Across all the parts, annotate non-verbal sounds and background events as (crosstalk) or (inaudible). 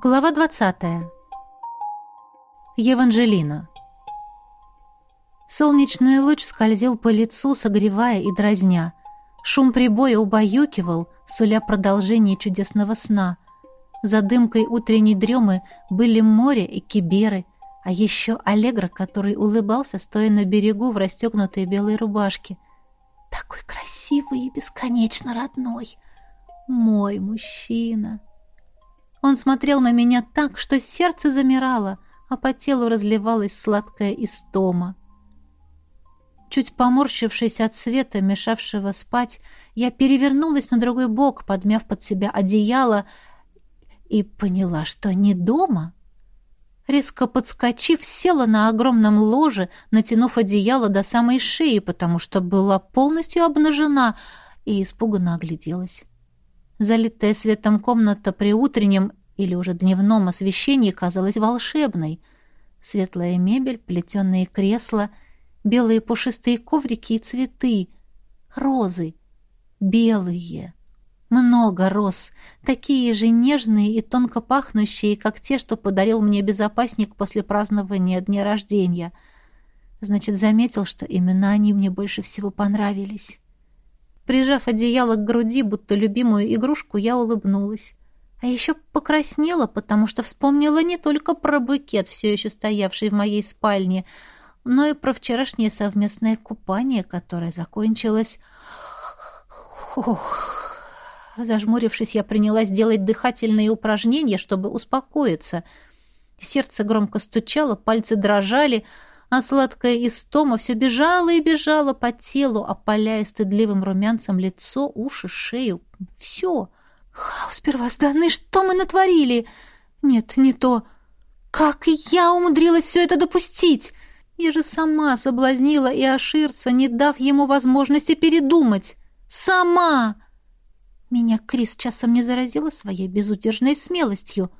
Глава 20. Евангелина. Солнечный луч скользил по лицу, согревая и дразня. Шум прибоя убаюкивал, суля продолжение чудесного сна. За дымкой утренней дремы были море и киберы, а еще Аллегра, который улыбался, стоя на берегу в расстегнутой белой рубашке. Такой красивый и бесконечно родной. Мой мужчина. Он смотрел на меня так, что сердце замирало, а по телу разливалась сладкая истома. Чуть поморщившись от света, мешавшего спать, я перевернулась на другой бок, подмяв под себя одеяло, и поняла, что не дома. Резко подскочив, села на огромном ложе, натянув одеяло до самой шеи, потому что была полностью обнажена, и испуганно огляделась. Залитая светом комната при утреннем или уже дневном освещении казалась волшебной. Светлая мебель, плетеные кресла, белые пушистые коврики и цветы. Розы. Белые. Много роз, такие же нежные и тонко пахнущие, как те, что подарил мне безопасник после празднования дня рождения. Значит, заметил, что именно они мне больше всего понравились. Прижав одеяло к груди, будто любимую игрушку, я улыбнулась. А еще покраснела, потому что вспомнила не только про букет, все еще стоявший в моей спальне, но и про вчерашнее совместное купание, которое закончилось... Ох... Зажмурившись, я принялась делать дыхательные упражнения, чтобы успокоиться. Сердце громко стучало, пальцы дрожали, а сладкая истома все бежала и бежала по телу, опаляя стыдливым румянцем лицо, уши, шею. Все. Хаос первозданный, что мы натворили? Нет, не то. Как я умудрилась все это допустить? Я же сама соблазнила и Аширца, не дав ему возможности передумать. Сама! Меня Крис часом не заразила своей безудержной смелостью.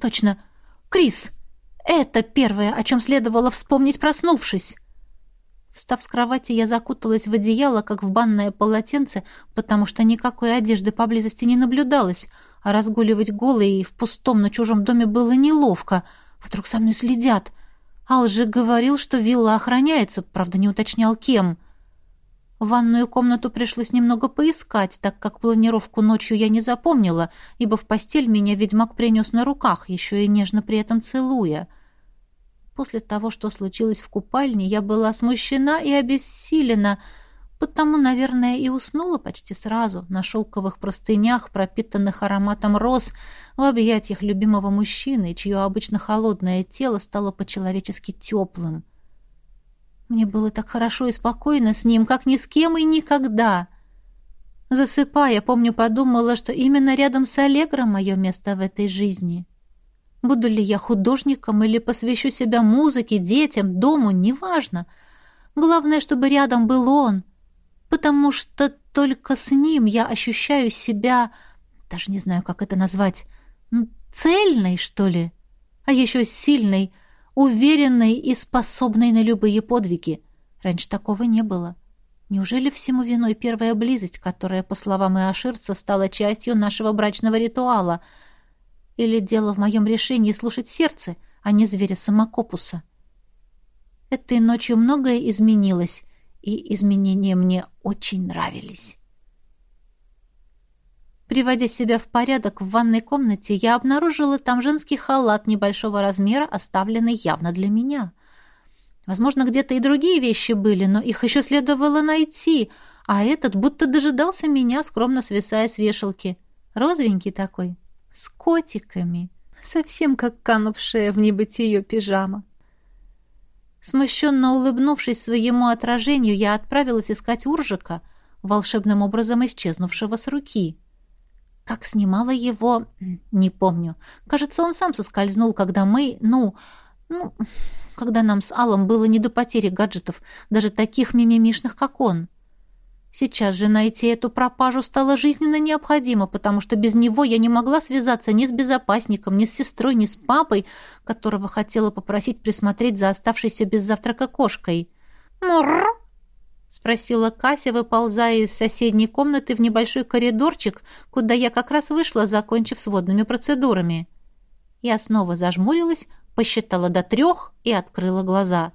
Точно, Крис! Это первое, о чем следовало вспомнить, проснувшись. Встав с кровати, я закуталась в одеяло, как в банное полотенце, потому что никакой одежды поблизости не наблюдалось, а разгуливать голой в пустом на чужом доме было неловко. Вдруг со мной следят. Ал же говорил, что вилла охраняется, правда, не уточнял, кем. Ванную комнату пришлось немного поискать, так как планировку ночью я не запомнила, ибо в постель меня ведьмак принес на руках, еще и нежно при этом целуя. После того, что случилось в купальне, я была смущена и обессилена, потому, наверное, и уснула почти сразу на шелковых простынях, пропитанных ароматом роз, в объятиях любимого мужчины, чье обычно холодное тело стало по-человечески теплым. — мне было так хорошо и спокойно с ним, как ни с кем и никогда. Засыпая, помню, подумала, что именно рядом с Аллегром мое место в этой жизни. Буду ли я художником или посвящу себя музыке, детям, дому, неважно. Главное, чтобы рядом был он, потому что только с ним я ощущаю себя, даже не знаю, как это назвать, цельной, что ли, а еще сильной, уверенной и способной на любые подвиги. Раньше такого не было. Неужели всему виной первая близость, которая, по словам Иоширца, стала частью нашего брачного ритуала? Или дело в моем решении слушать сердце, а не зверя самокопуса? Этой ночью многое изменилось, и изменения мне очень нравились. Приводя себя в порядок в ванной комнате, я обнаружила там женский халат небольшого размера, оставленный явно для меня. Возможно, где-то и другие вещи были, но их еще следовало найти, а этот будто дожидался меня, скромно свисая с вешалки. Розовенький такой, с котиками, совсем как канувшая в небытие пижама. Смущенно улыбнувшись своему отражению, я отправилась искать Уржика, волшебным образом исчезнувшего с руки. Как снимала его, не помню. Кажется, он сам соскользнул, когда мы, ну, ну, когда нам с Аллом было не до потери гаджетов, даже таких мимимишных, как он. Сейчас же найти эту пропажу стало жизненно необходимо, потому что без него я не могла связаться ни с безопасником, ни с сестрой, ни с папой, которого хотела попросить присмотреть за оставшейся без завтрака кошкой. «Мурр!» — спросила Кася, выползая из соседней комнаты в небольшой коридорчик, куда я как раз вышла, закончив с водными процедурами. Я снова зажмурилась, посчитала до трех и открыла глаза.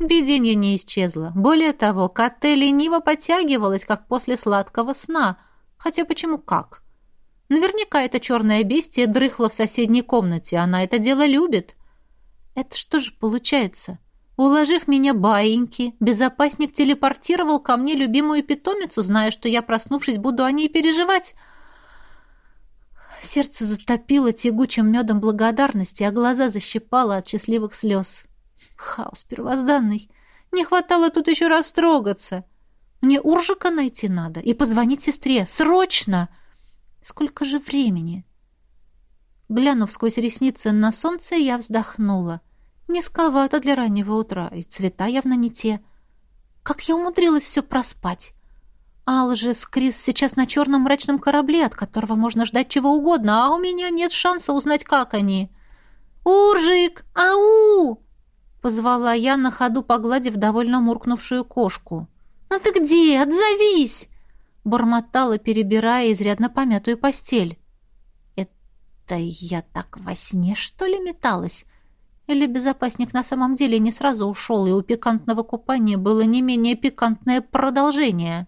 Видение не исчезло. Более того, Катте лениво подтягивалась, как после сладкого сна. Хотя почему как? Наверняка это черное бестие дрыхло в соседней комнате. Она это дело любит. Это что же получается? Уложив меня баиньки, безопасник телепортировал ко мне любимую питомицу, зная, что я, проснувшись, буду о ней переживать. Сердце затопило тягучим медом благодарности, а глаза защипало от счастливых слез. Хаос первозданный. Не хватало тут еще растрогаться. Мне Уржика найти надо и позвонить сестре. Срочно! Сколько же времени? Глянув сквозь ресницы на солнце, я вздохнула. Низковато для раннего утра, и цвета явно не те. Как я умудрилась все проспать? Алла же с Крис сейчас на черном мрачном корабле, от которого можно ждать чего угодно, а у меня нет шанса узнать, как они. «Уржик! Ау!» Позвала я на ходу, погладив довольно муркнувшую кошку. «Ну ты где? Отзовись!» Бормотала, перебирая изрядно помятую постель. «Это я так во сне, что ли, металась?» Или безопасник на самом деле не сразу ушел, и у пикантного купания было не менее пикантное продолжение?»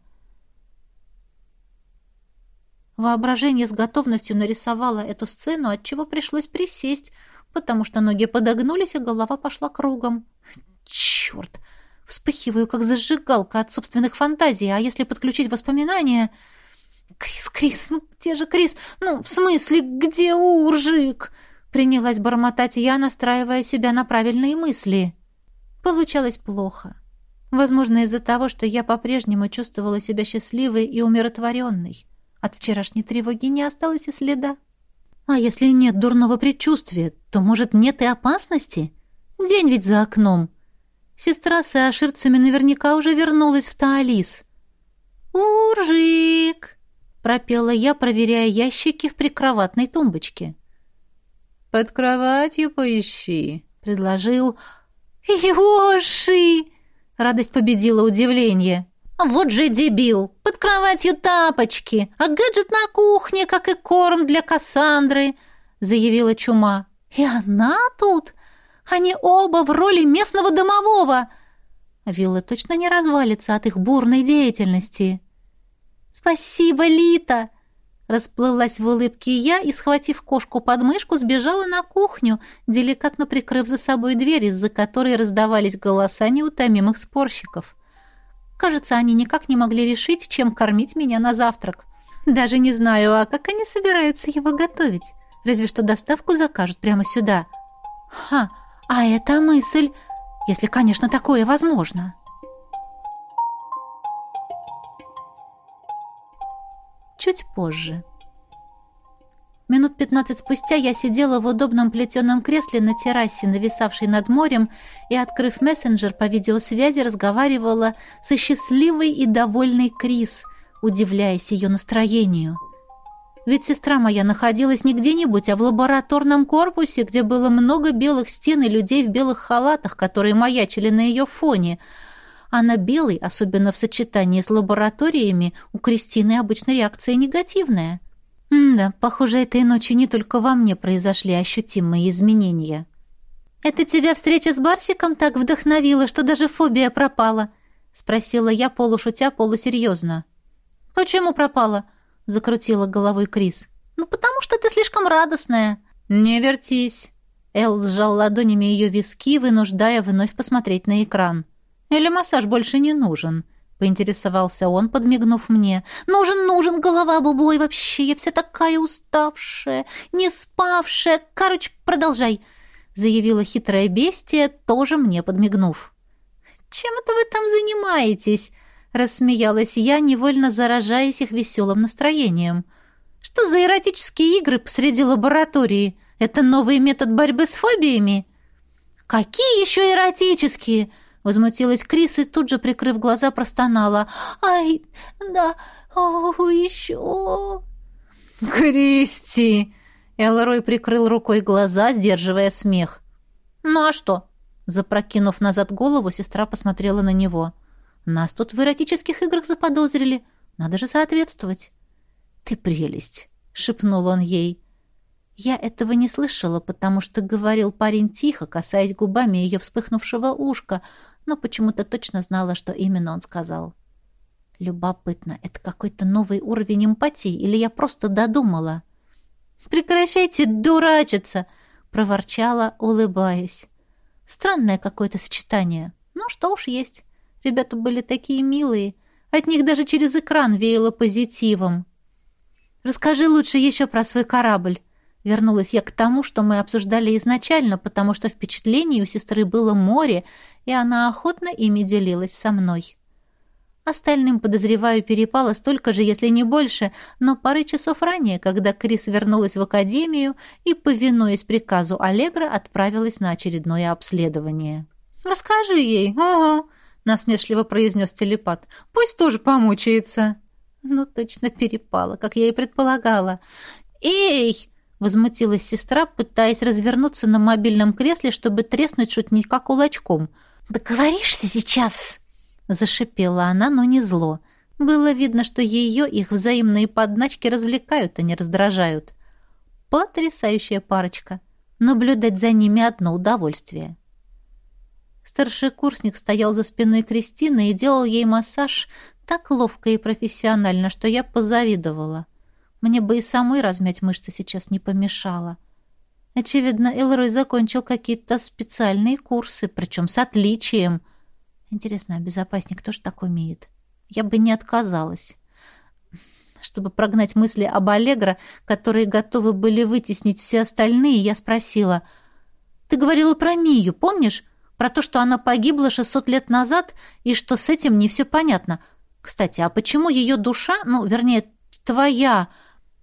Воображение с готовностью нарисовало эту сцену, отчего пришлось присесть, потому что ноги подогнулись, и голова пошла кругом. Черт! Вспыхиваю, как зажигалка от собственных фантазий, а если подключить воспоминания... «Крис, Крис, ну где же Крис? Ну, в смысле, где Уржик?» Принялась бормотать я, настраивая себя на правильные мысли. Получалось плохо. Возможно, из-за того, что я по-прежнему чувствовала себя счастливой и умиротворенной. От вчерашней тревоги не осталось и следа. А если нет дурного предчувствия, то, может, нет и опасности? День ведь за окном. Сестра с аширцами наверняка уже вернулась в Таалис. «Уржик!» — пропела я, проверяя ящики в прикроватной тумбочке. «Под кроватью поищи», — предложил. «Йоши!» — радость победила удивление. «Вот же дебил! Под кроватью тапочки, а гаджет на кухне, как и корм для Кассандры!» — заявила Чума. «И она тут? Они оба в роли местного домового!» Вилла точно не развалится от их бурной деятельности. «Спасибо, Лита!» Расплылась в улыбке я и, схватив кошку под мышку, сбежала на кухню, деликатно прикрыв за собой дверь, из-за которой раздавались голоса неутомимых спорщиков. Кажется, они никак не могли решить, чем кормить меня на завтрак. Даже не знаю, а как они собираются его готовить. Разве что доставку закажут прямо сюда. Ха, а это мысль, если, конечно, такое возможно. Чуть позже. Минут пятнадцать спустя я сидела в удобном плетеном кресле на террасе, нависавшей над морем, и, открыв мессенджер по видеосвязи, разговаривала со счастливой и довольной Крис, удивляясь ее настроению. Ведь сестра моя находилась не где-нибудь, а в лабораторном корпусе, где было много белых стен и людей в белых халатах, которые маячили на ее фоне. А на белый, особенно в сочетании с лабораториями, у Кристины обычно реакция негативная – да, похоже, этой ночью не только во мне произошли ощутимые изменения. «Это тебя встреча с Барсиком так вдохновила, что даже фобия пропала?» — спросила я полушутя, полусерьезно. «Почему пропала?» — закрутила головой Крис. «Ну, потому что ты слишком радостная». «Не вертись». Эл сжал ладонями ее виски, вынуждая вновь посмотреть на экран. «Или массаж больше не нужен?» — поинтересовался он, подмигнув мне. «Нужен, нужен, голова бубой, вообще, я вся такая уставшая, не спавшая. Короче, продолжай», — заявила хитрая бестия, тоже мне подмигнув. «Чем это вы там занимаетесь?» — рассмеялась я, невольно заражаясь их веселым настроением. «Что за эротические игры посреди лаборатории? Это новый метод борьбы с фобиями?» «Какие еще эротические?» Возмутилась Крис и тут же, прикрыв глаза, простонала. «Ай, да, о, еще...» «Кристи!» Элрой прикрыл рукой глаза, сдерживая смех. «Ну а что?» Запрокинув назад голову, сестра посмотрела на него. «Нас тут в эротических играх заподозрили. Надо же соответствовать». «Ты прелесть!» — шепнул он ей. Я этого не слышала, потому что говорил парень тихо, касаясь губами ее вспыхнувшего ушка, но почему-то точно знала, что именно он сказал. Любопытно, это какой-то новый уровень эмпатии или я просто додумала? «Прекращайте дурачиться!» — проворчала, улыбаясь. Странное какое-то сочетание. Ну, что уж есть. Ребята были такие милые. От них даже через экран веяло позитивом. «Расскажи лучше еще про свой корабль». Вернулась я к тому, что мы обсуждали изначально, потому что впечатлений у сестры было море, и она охотно ими делилась со мной. Остальным, подозреваю, перепало столько же, если не больше, но пары часов ранее, когда Крис вернулась в академию и, повинуясь приказу Аллегра, отправилась на очередное обследование. «Расскажи ей, ага», — насмешливо произнес телепат. «Пусть тоже помучается». Ну, точно перепало, как я и предполагала. «Эй!» Возмутилась сестра, пытаясь развернуться на мобильном кресле, чтобы треснуть шутника кулачком. «Договоришься сейчас?» Зашипела она, но не зло. Было видно, что ее их взаимные подначки развлекают, а не раздражают. Потрясающая парочка. Наблюдать за ними одно удовольствие. Старший курсник стоял за спиной Кристины и делал ей массаж так ловко и профессионально, что я позавидовала. Мне бы и самой размять мышцы сейчас не помешало. Очевидно, Элрой закончил какие-то специальные курсы, причем с отличием. Интересно, а безопасник тоже так умеет? Я бы не отказалась. Чтобы прогнать мысли об Аллегро, которые готовы были вытеснить все остальные, я спросила. «Ты говорила про Мию, помнишь? Про то, что она погибла 600 лет назад, и что с этим не все понятно. Кстати, а почему ее душа, ну, вернее, твоя,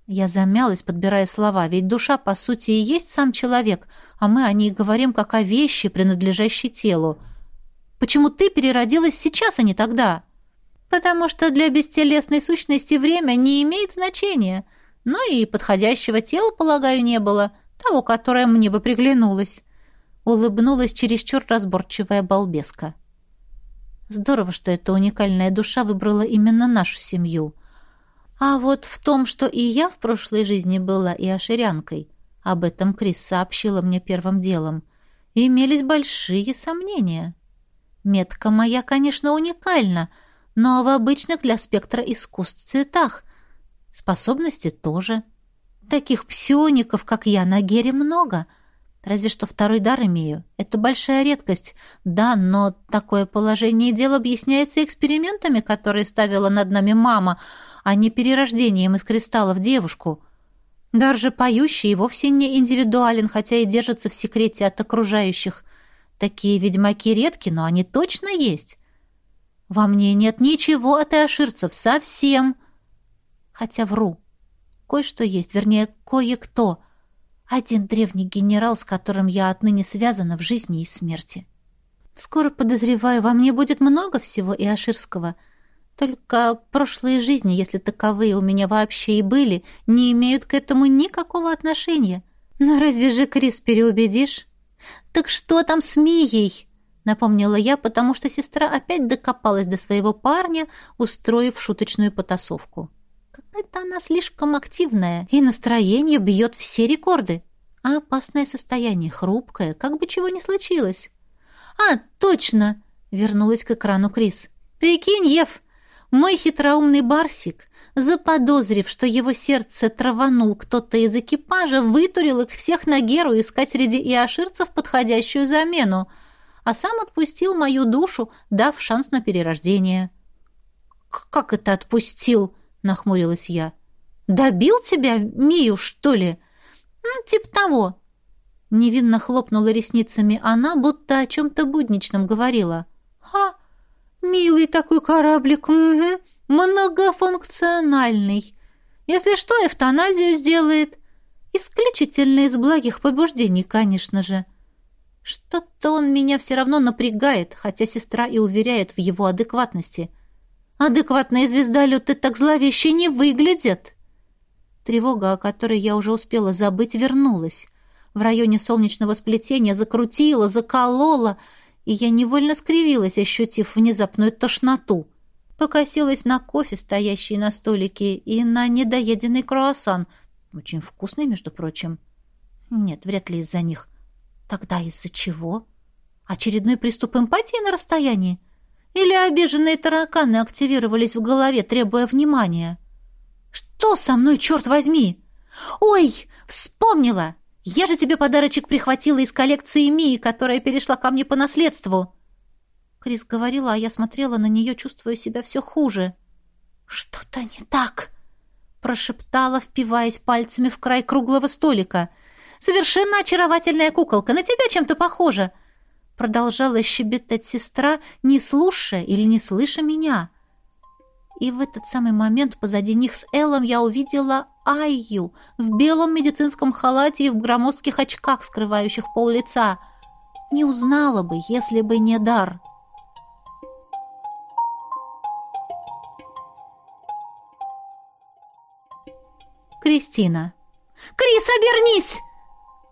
я замялась, подбирая слова, ведь душа, по сути, и есть сам человек, а мы о ней говорим как о вещи, принадлежащей телу. Почему ты переродилась сейчас, а не тогда? Потому что для бестелесной сущности время не имеет значения. Ну и подходящего тела, полагаю, не было, того, которое мне бы приглянулось. Улыбнулась чересчур разборчивая балбеска. Здорово, что эта уникальная душа выбрала именно нашу семью — а вот в том, что и я в прошлой жизни была и оширянкой, об этом Крис сообщила мне первым делом, имелись большие сомнения. Метка моя, конечно, уникальна, но в обычных для спектра искусств цветах. Способности тоже. Таких псиоников, как я, на Гере много. Разве что второй дар имею. Это большая редкость. Да, но такое положение дел объясняется экспериментами, которые ставила над нами мама — а не перерождением из кристалла в девушку. Дар же поющий вовсе не индивидуален, хотя и держится в секрете от окружающих. Такие ведьмаки редки, но они точно есть. Во мне нет ничего от иоширцев, совсем. Хотя вру. Кое-что есть, вернее, кое-кто. Один древний генерал, с которым я отныне связана в жизни и смерти. Скоро, подозреваю, во мне будет много всего иоширского — только прошлые жизни, если таковые у меня вообще и были, не имеют к этому никакого отношения. Но разве же Крис переубедишь? Так что там с Мией? Напомнила я, потому что сестра опять докопалась до своего парня, устроив шуточную потасовку. Какая-то она слишком активная, и настроение бьет все рекорды. А опасное состояние, хрупкое, как бы чего ни случилось. «А, точно!» — вернулась к экрану Крис. «Прикинь, Ев, мой хитроумный барсик, заподозрив, что его сердце траванул кто-то из экипажа, вытурил их всех на Геру искать среди иоширцев подходящую замену, а сам отпустил мою душу, дав шанс на перерождение. «Как это отпустил?» — нахмурилась я. «Добил тебя, Мию, что ли?» «Типа того». Невинно хлопнула ресницами она, будто о чем-то будничном говорила. «Ха! Милый такой кораблик, угу. многофункциональный. Если что, эвтаназию сделает. Исключительно из благих побуждений, конечно же. Что-то он меня все равно напрягает, хотя сестра и уверяет в его адекватности. Адекватные звездолеты так зловеще не выглядят. Тревога, о которой я уже успела забыть, вернулась. В районе солнечного сплетения закрутила, заколола — и я невольно скривилась, ощутив внезапную тошноту. Покосилась на кофе, стоящий на столике, и на недоеденный круассан, очень вкусный, между прочим. Нет, вряд ли из-за них. Тогда из-за чего? Очередной приступ эмпатии на расстоянии? Или обиженные тараканы активировались в голове, требуя внимания? Что со мной, черт возьми? Ой, вспомнила! Я же тебе подарочек прихватила из коллекции Мии, которая перешла ко мне по наследству. Крис говорила, а я смотрела на нее, чувствуя себя все хуже. «Что-то не так!» — прошептала, впиваясь пальцами в край круглого столика. «Совершенно очаровательная куколка, на тебя чем-то похожа!» Продолжала щебетать сестра, не слушая или не слыша меня. И в этот самый момент позади них с Эллом я увидела Айю в белом медицинском халате и в громоздких очках, скрывающих пол лица. Не узнала бы, если бы не дар. Кристина. «Крис, обернись!»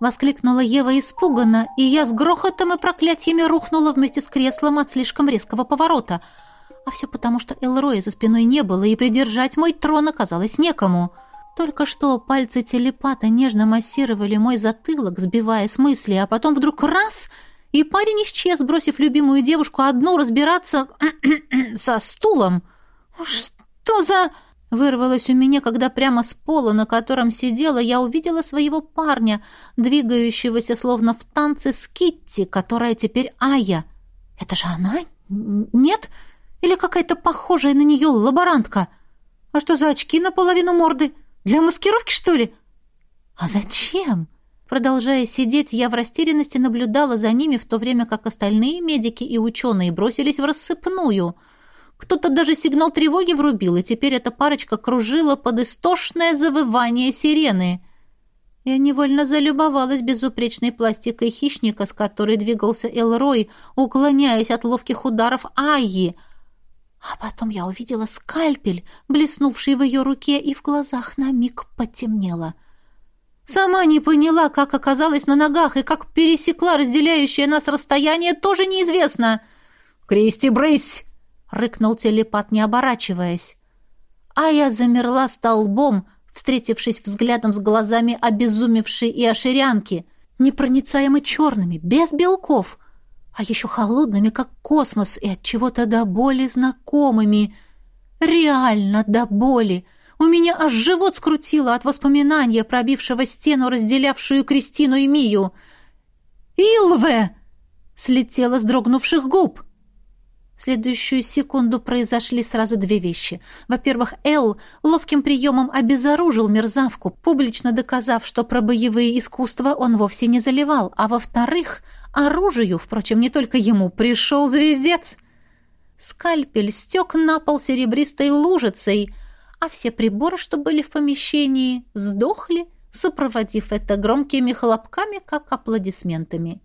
Воскликнула Ева испуганно, и я с грохотом и проклятиями рухнула вместе с креслом от слишком резкого поворота. А все потому, что Элроя за спиной не было, и придержать мой трон оказалось некому. Только что пальцы телепата нежно массировали мой затылок, сбивая с мысли, а потом вдруг раз — и парень исчез, бросив любимую девушку одну разбираться (clears throat) со стулом. «Что за...» Вырвалось у меня, когда прямо с пола, на котором сидела, я увидела своего парня, двигающегося словно в танце с Китти, которая теперь Ая. Это же она? Нет? Или какая-то похожая на нее лаборантка? А что за очки наполовину морды? Для маскировки, что ли? А зачем? Продолжая сидеть, я в растерянности наблюдала за ними, в то время как остальные медики и ученые бросились в рассыпную — кто-то даже сигнал тревоги врубил, и теперь эта парочка кружила под истошное завывание сирены. Я невольно залюбовалась безупречной пластикой хищника, с которой двигался Элрой, уклоняясь от ловких ударов Айи. А потом я увидела скальпель, блеснувший в ее руке, и в глазах на миг потемнело. Сама не поняла, как оказалась на ногах и как пересекла разделяющее нас расстояние, тоже неизвестно. «Кристи, брысь!» — рыкнул телепат, не оборачиваясь. А я замерла столбом, встретившись взглядом с глазами обезумевшей и оширянки, непроницаемо черными, без белков, а еще холодными, как космос, и от чего-то до боли знакомыми. Реально до боли. У меня аж живот скрутило от воспоминания, пробившего стену, разделявшую Кристину и Мию. «Илве!» — слетело с дрогнувших губ. В следующую секунду произошли сразу две вещи. Во-первых, Эл ловким приемом обезоружил мерзавку, публично доказав, что про боевые искусства он вовсе не заливал. А во-вторых, оружию, впрочем, не только ему, пришел звездец. Скальпель стек на пол серебристой лужицей, а все приборы, что были в помещении, сдохли, сопроводив это громкими хлопками, как аплодисментами.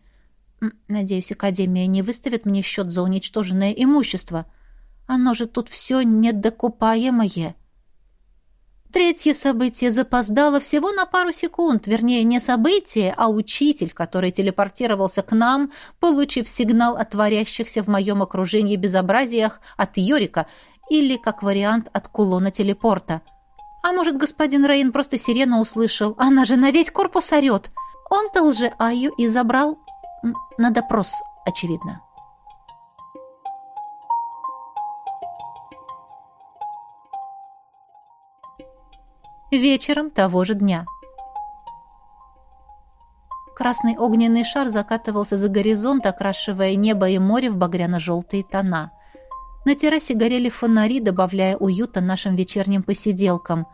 Надеюсь, Академия не выставит мне счет за уничтоженное имущество. Оно же тут все недокупаемое. Третье событие запоздало всего на пару секунд, вернее, не событие, а учитель, который телепортировался к нам, получив сигнал о творящихся в моем окружении безобразиях от Йорика или, как вариант, от кулона телепорта. А может, господин Рейн просто сирену услышал? Она же на весь корпус орет. Он-то лже Аю и забрал на допрос, очевидно. Вечером того же дня. Красный огненный шар закатывался за горизонт, окрашивая небо и море в багряно-желтые тона. На террасе горели фонари, добавляя уюта нашим вечерним посиделкам,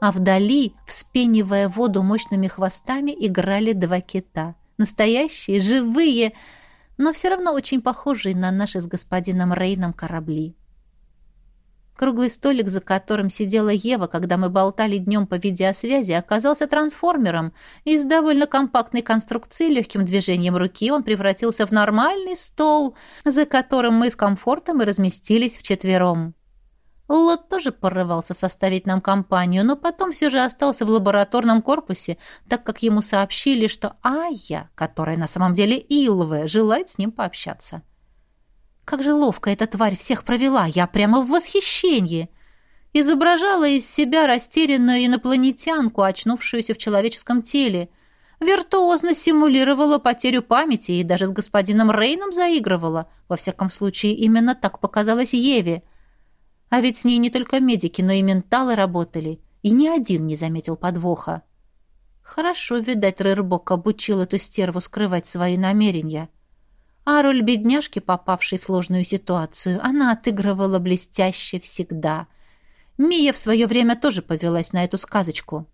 а вдали, вспенивая воду мощными хвостами, играли два кита — Настоящие, живые, но все равно очень похожие на наши с господином Рейном корабли. Круглый столик, за которым сидела Ева, когда мы болтали днем по видеосвязи, оказался трансформером. Из довольно компактной конструкции легким движением руки он превратился в нормальный стол, за которым мы с комфортом и разместились вчетвером. Лот тоже порывался составить нам компанию, но потом все же остался в лабораторном корпусе, так как ему сообщили, что Ая, которая на самом деле Илве, желает с ним пообщаться. Как же ловко эта тварь всех провела, я прямо в восхищении. Изображала из себя растерянную инопланетянку, очнувшуюся в человеческом теле. Виртуозно симулировала потерю памяти и даже с господином Рейном заигрывала. Во всяком случае, именно так показалось Еве. А ведь с ней не только медики, но и менталы работали. И ни один не заметил подвоха. Хорошо, видать, Рырбок обучил эту стерву скрывать свои намерения. А роль бедняжки, попавшей в сложную ситуацию, она отыгрывала блестяще всегда. Мия в свое время тоже повелась на эту сказочку.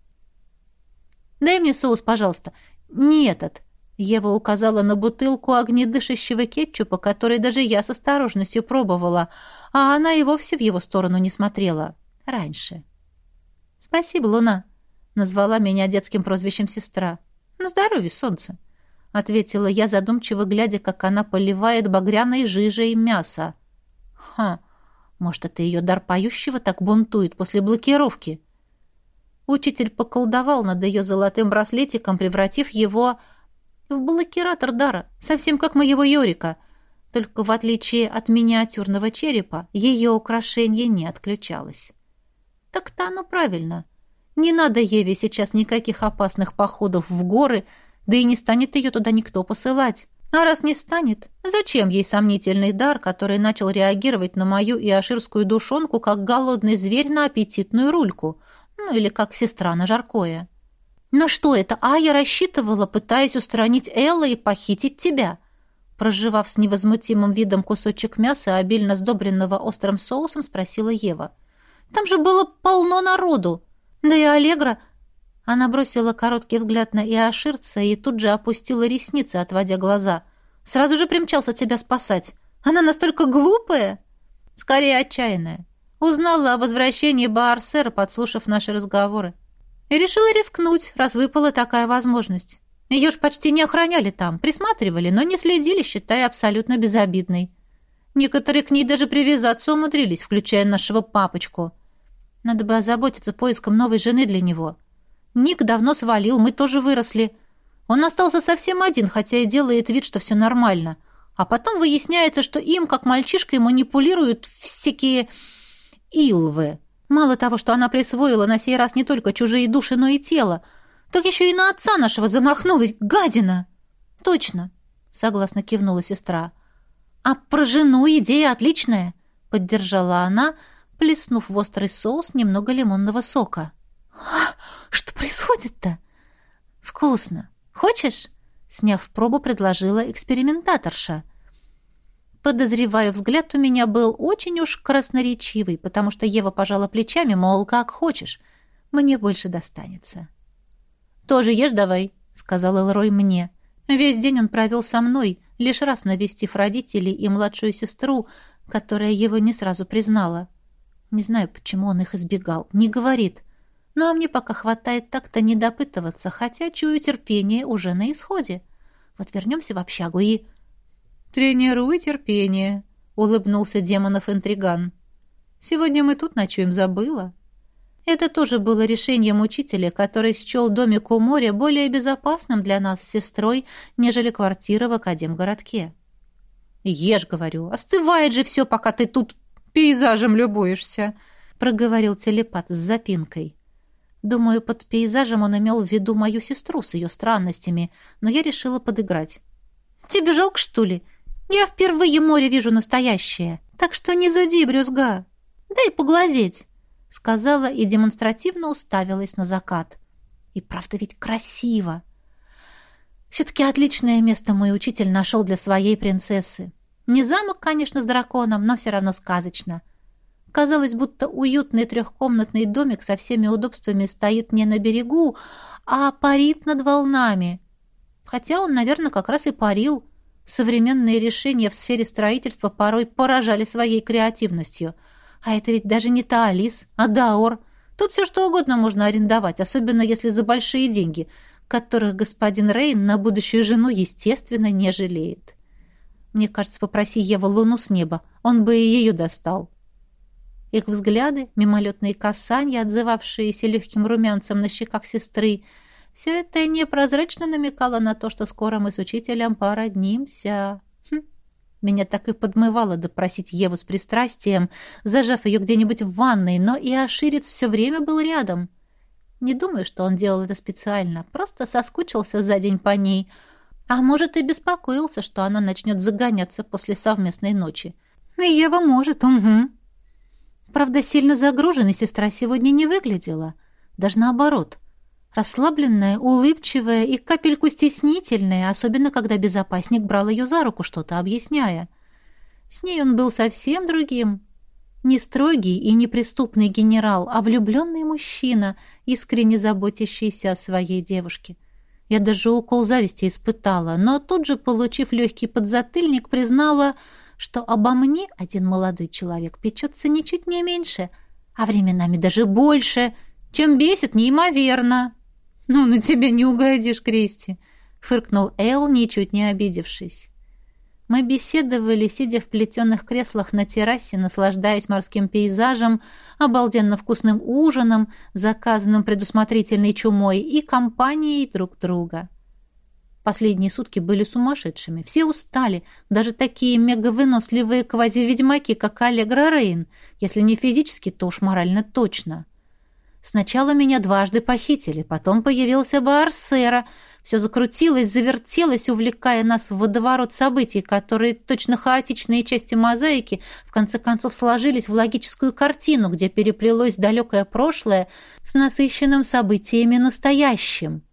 «Дай мне соус, пожалуйста. Не этот». Ева указала на бутылку огнедышащего кетчупа, который даже я с осторожностью пробовала, а она и вовсе в его сторону не смотрела. Раньше. «Спасибо, Луна», — назвала меня детским прозвищем сестра. «На здоровье, солнце» ответила я, задумчиво глядя, как она поливает багряной жижей мясо. Ха, может, это ее дар поющего так бунтует после блокировки? Учитель поколдовал над ее золотым браслетиком, превратив его в блокиратор дара, совсем как моего Йорика. Только в отличие от миниатюрного черепа, ее украшение не отключалось. Так-то оно правильно. Не надо Еве сейчас никаких опасных походов в горы, да и не станет ее туда никто посылать. А раз не станет, зачем ей сомнительный дар, который начал реагировать на мою и аширскую душонку, как голодный зверь на аппетитную рульку? Ну, или как сестра на жаркое. На что это Ая рассчитывала, пытаясь устранить Элла и похитить тебя? Проживав с невозмутимым видом кусочек мяса, обильно сдобренного острым соусом, спросила Ева. Там же было полно народу. Да и Аллегра она бросила короткий взгляд на Иоширца и тут же опустила ресницы, отводя глаза. «Сразу же примчался тебя спасать. Она настолько глупая?» «Скорее отчаянная. Узнала о возвращении Баарсера, подслушав наши разговоры. И решила рискнуть, раз выпала такая возможность. Ее ж почти не охраняли там, присматривали, но не следили, считая абсолютно безобидной. Некоторые к ней даже привязаться умудрились, включая нашего папочку. Надо бы озаботиться поиском новой жены для него». Ник давно свалил, мы тоже выросли. Он остался совсем один, хотя и делает вид, что все нормально. А потом выясняется, что им, как мальчишкой, манипулируют всякие илвы. Мало того, что она присвоила на сей раз не только чужие души, но и тело, так еще и на отца нашего замахнулась, гадина. Точно, согласно кивнула сестра. А про жену идея отличная, поддержала она, плеснув в острый соус немного лимонного сока. Что происходит-то? Вкусно. Хочешь? Сняв пробу, предложила экспериментаторша. Подозреваю, взгляд у меня был очень уж красноречивый, потому что Ева пожала плечами, мол, как хочешь. Мне больше достанется. «Тоже ешь давай», — сказал Элрой мне. Весь день он провел со мной, лишь раз навестив родителей и младшую сестру, которая его не сразу признала. Не знаю, почему он их избегал. Не говорит. Ну а мне пока хватает так-то не допытываться, хотя, чую, терпение уже на исходе. Вот вернемся в общагу и... «Тренируй терпение», — улыбнулся демонов-интриган. «Сегодня мы тут ночуем, забыла». Это тоже было решением учителя, который счел домик у моря более безопасным для нас с сестрой, нежели квартира в Академгородке. «Ешь, — говорю, — остывает же все, пока ты тут пейзажем любуешься», — проговорил телепат с запинкой. Думаю, под пейзажем он имел в виду мою сестру с ее странностями, но я решила подыграть. «Тебе жалко, что ли? Я впервые море вижу настоящее, так что не зуди, брюзга. Дай поглазеть», — сказала и демонстративно уставилась на закат. «И правда ведь красиво!» Все-таки отличное место мой учитель нашел для своей принцессы. Не замок, конечно, с драконом, но все равно сказочно — Казалось, будто уютный трехкомнатный домик со всеми удобствами стоит не на берегу, а парит над волнами. Хотя он, наверное, как раз и парил. Современные решения в сфере строительства порой поражали своей креативностью. А это ведь даже не Таалис, а Даор. Тут все что угодно можно арендовать, особенно если за большие деньги, которых господин Рейн на будущую жену, естественно, не жалеет. Мне кажется, попроси Ева луну с неба, он бы и ее достал. Их взгляды, мимолетные касания, отзывавшиеся легким румянцем на щеках сестры, все это непрозрачно намекало на то, что скоро мы с учителем породнимся. Хм. Меня так и подмывало допросить Еву с пристрастием, зажав ее где-нибудь в ванной, но и Аширец все время был рядом. Не думаю, что он делал это специально, просто соскучился за день по ней. А может, и беспокоился, что она начнет загоняться после совместной ночи. Ева может, угу. Правда, сильно загруженной сестра сегодня не выглядела. Даже наоборот. Расслабленная, улыбчивая и капельку стеснительная, особенно когда безопасник брал ее за руку, что-то объясняя. С ней он был совсем другим. Не строгий и неприступный генерал, а влюбленный мужчина, искренне заботящийся о своей девушке. Я даже укол зависти испытала, но тут же, получив легкий подзатыльник, признала, что обо мне один молодой человек печется ничуть не меньше, а временами даже больше, чем бесит неимоверно. «Ну, на тебя не угодишь, Кристи», — фыркнул Эл, ничуть не обидевшись. Мы беседовали, сидя в плетеных креслах на террасе, наслаждаясь морским пейзажем, обалденно вкусным ужином, заказанным предусмотрительной чумой и компанией друг друга. Последние сутки были сумасшедшими. Все устали, даже такие мегавыносливые квази-ведьмаки, как Аллегра Рейн, если не физически, то уж морально точно. Сначала меня дважды похитили, потом появился Баарсера. Все закрутилось, завертелось, увлекая нас в водоворот событий, которые, точно хаотичные части мозаики, в конце концов сложились в логическую картину, где переплелось далекое прошлое с насыщенным событиями настоящим.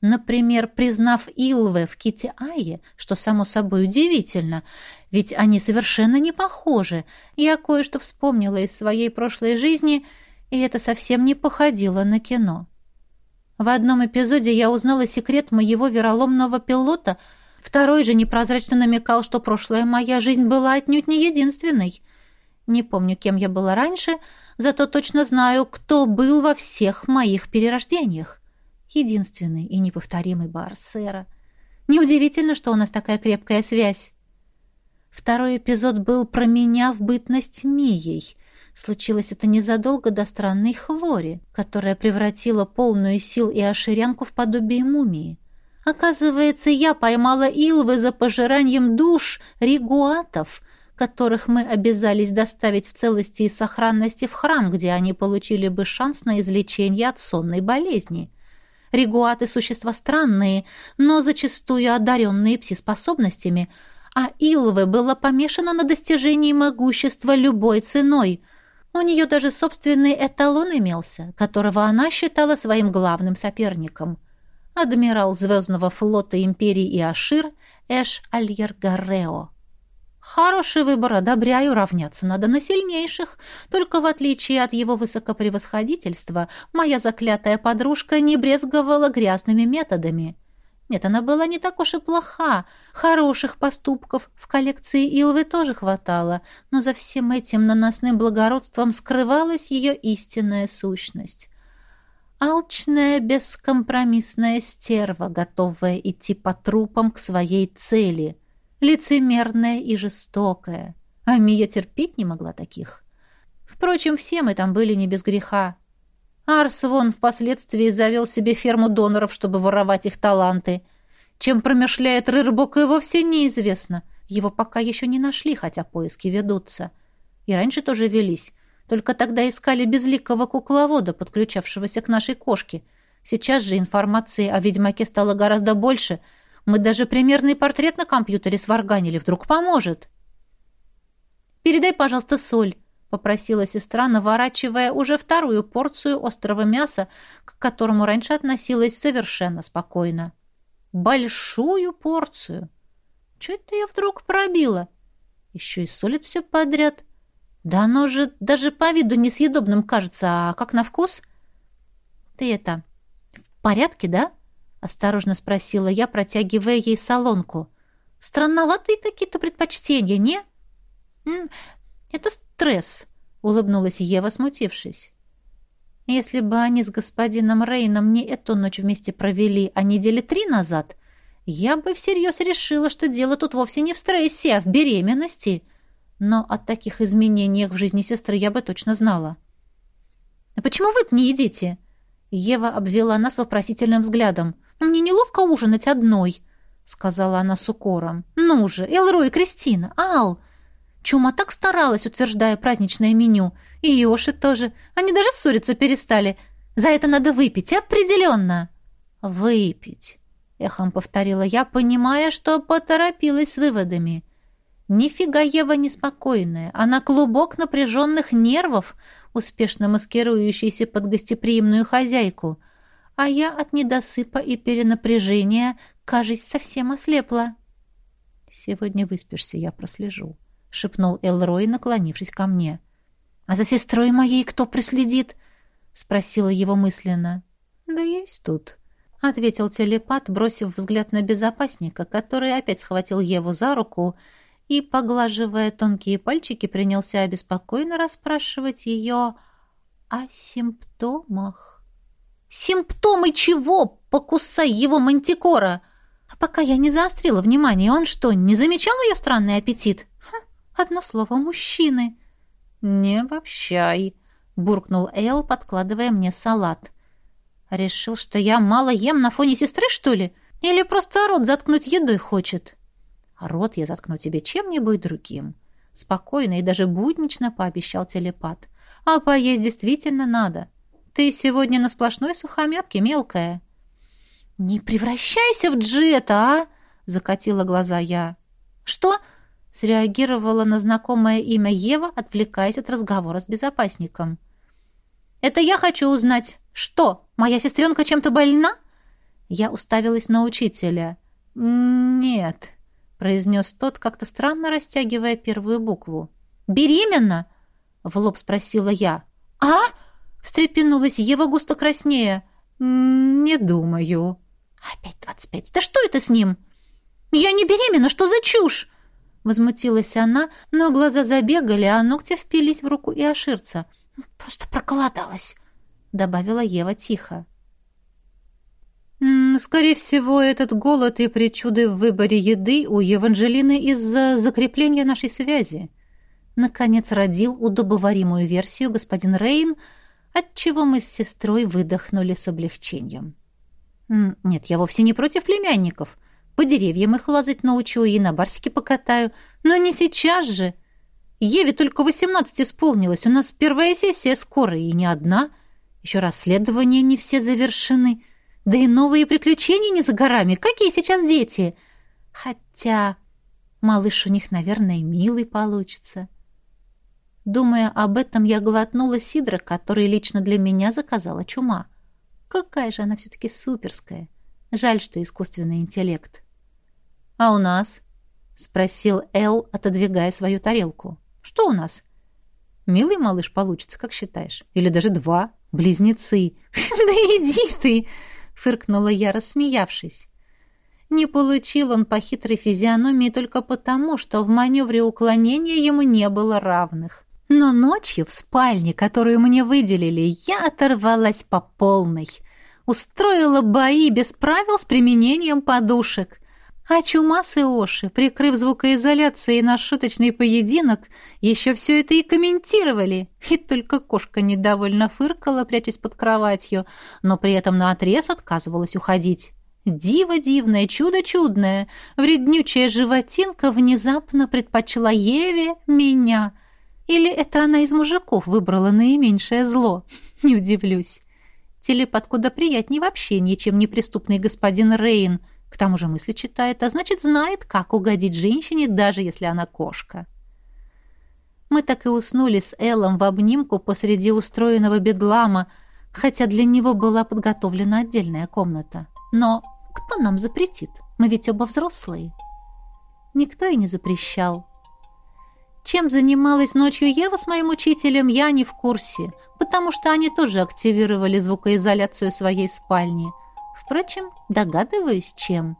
Например, признав Илве в Ките Айе, что само собой удивительно, ведь они совершенно не похожи, я кое-что вспомнила из своей прошлой жизни, и это совсем не походило на кино. В одном эпизоде я узнала секрет моего вероломного пилота, второй же непрозрачно намекал, что прошлая моя жизнь была отнюдь не единственной. Не помню, кем я была раньше, зато точно знаю, кто был во всех моих перерождениях единственный и неповторимый Барсера. Неудивительно, что у нас такая крепкая связь. Второй эпизод был про меня в бытность Мией. Случилось это незадолго до странной хвори, которая превратила полную сил и оширянку в подобие мумии. Оказывается, я поймала Илвы за пожиранием душ ригуатов, которых мы обязались доставить в целости и сохранности в храм, где они получили бы шанс на излечение от сонной болезни. Регуаты – существа странные, но зачастую одаренные пси-способностями, а Илве была помешана на достижении могущества любой ценой. У нее даже собственный эталон имелся, которого она считала своим главным соперником. Адмирал Звездного флота Империи Иашир Эш Альер Гаррео. Хороший выбор, одобряю, равняться надо на сильнейших. Только в отличие от его высокопревосходительства, моя заклятая подружка не брезговала грязными методами. Нет, она была не так уж и плоха. Хороших поступков в коллекции Илвы тоже хватало, но за всем этим наносным благородством скрывалась ее истинная сущность. Алчная, бескомпромиссная стерва, готовая идти по трупам к своей цели — лицемерная и жестокая. А Мия терпеть не могла таких. Впрочем, все мы там были не без греха. Арс вон впоследствии завел себе ферму доноров, чтобы воровать их таланты. Чем промышляет Рырбок, и вовсе неизвестно. Его пока еще не нашли, хотя поиски ведутся. И раньше тоже велись. Только тогда искали безликого кукловода, подключавшегося к нашей кошке. Сейчас же информации о ведьмаке стало гораздо больше — мы даже примерный портрет на компьютере сварганили. Вдруг поможет. «Передай, пожалуйста, соль», — попросила сестра, наворачивая уже вторую порцию острого мяса, к которому раньше относилась совершенно спокойно. «Большую порцию! Чего это я вдруг пробила? Еще и солит все подряд. Да оно же даже по виду несъедобным кажется, а как на вкус? Ты это, в порядке, да?» — осторожно спросила я, протягивая ей солонку. «Странноватые какие-то предпочтения, не?» «Это стресс», — улыбнулась Ева, смутившись. «Если бы они с господином Рейном не эту ночь вместе провели, а недели три назад, я бы всерьез решила, что дело тут вовсе не в стрессе, а в беременности. Но о таких изменениях в жизни сестры я бы точно знала». «А почему вы не едите?» Ева обвела нас вопросительным взглядом. «Мне неловко ужинать одной», — сказала она с укором. «Ну же, Элрой и Кристина, Ал!» Чума так старалась, утверждая праздничное меню. И Йоши тоже. Они даже ссориться перестали. За это надо выпить, определенно!» «Выпить!» — эхом повторила я, понимая, что поторопилась с выводами. Нифига Ева неспокойная, она клубок напряженных нервов, успешно маскирующийся под гостеприимную хозяйку, а я от недосыпа и перенапряжения, кажется, совсем ослепла. «Сегодня выспишься, я прослежу», — шепнул Элрой, наклонившись ко мне. «А за сестрой моей кто приследит?» — спросила его мысленно. «Да есть тут», — ответил телепат, бросив взгляд на безопасника, который опять схватил Еву за руку и, поглаживая тонкие пальчики, принялся обеспокоенно расспрашивать ее о симптомах. «Симптомы чего? Покусай его мантикора!» А пока я не заострила внимание, он что, не замечал ее странный аппетит? Ха, одно слово «мужчины». «Не обобщай», — буркнул Эл, подкладывая мне салат. «Решил, что я мало ем на фоне сестры, что ли? Или просто рот заткнуть едой хочет?» «Рот я заткну тебе чем-нибудь другим», — спокойно и даже буднично пообещал телепат. «А поесть действительно надо. Ты сегодня на сплошной сухомятке, мелкая». «Не превращайся в Джета, а!» — закатила глаза я. «Что?» — среагировала на знакомое имя Ева, отвлекаясь от разговора с безопасником. «Это я хочу узнать. Что, моя сестренка чем-то больна?» Я уставилась на учителя. «Нет», — произнес тот, как-то странно растягивая первую букву. «Беременна?» — в лоб спросила я. «А?» — встрепенулась Ева густо краснея. «Не думаю», «Опять двадцать пять! Да что это с ним?» «Я не беременна! Что за чушь?» Возмутилась она, но глаза забегали, а ногти впились в руку и оширца. «Просто проголодалась», — добавила Ева тихо. «Скорее всего, этот голод и причуды в выборе еды у Евангелины из-за закрепления нашей связи». Наконец родил удобоваримую версию господин Рейн, отчего мы с сестрой выдохнули с облегчением. Нет, я вовсе не против племянников. По деревьям их лазать научу и на барсике покатаю. Но не сейчас же. Еве только восемнадцать исполнилось. У нас первая сессия скоро, и не одна. Еще расследования не все завершены. Да и новые приключения не за горами. Какие сейчас дети? Хотя малыш у них, наверное, милый получится. Думая об этом, я глотнула сидра, который лично для меня заказала чума. — Какая же она все-таки суперская. Жаль, что искусственный интеллект. «А у нас?» — спросил Эл, отодвигая свою тарелку. «Что у нас?» «Милый малыш получится, как считаешь? Или даже два? Близнецы?» (laughs) «Да иди ты!» — фыркнула я, рассмеявшись. Не получил он по хитрой физиономии только потому, что в маневре уклонения ему не было равных. Но ночью в спальне, которую мне выделили, я оторвалась по полной. Устроила бои без правил с применением подушек. А Чумас и Оши, прикрыв звукоизоляцией на шуточный поединок, еще все это и комментировали. И только кошка недовольно фыркала, прячась под кроватью, но при этом наотрез отказывалась уходить. Диво дивное, чудо чудное, вреднючая животинка внезапно предпочла Еве меня — или это она из мужиков выбрала наименьшее зло? (laughs) Не удивлюсь. Телепат куда приятнее в общении, чем неприступный господин Рейн. К тому же мысли читает, а значит, знает, как угодить женщине, даже если она кошка. Мы так и уснули с Эллом в обнимку посреди устроенного бедлама, хотя для него была подготовлена отдельная комната. Но кто нам запретит? Мы ведь оба взрослые. Никто и не запрещал. Чем занималась ночью Ева с моим учителем, я не в курсе, потому что они тоже активировали звукоизоляцию своей спальни. Впрочем, догадываюсь, чем.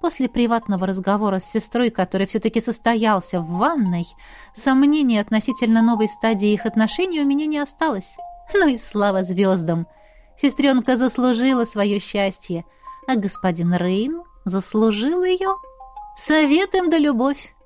После приватного разговора с сестрой, который все-таки состоялся в ванной, сомнений относительно новой стадии их отношений у меня не осталось. Ну и слава звездам! Сестренка заслужила свое счастье, а господин Рейн заслужил ее. Советом да любовь!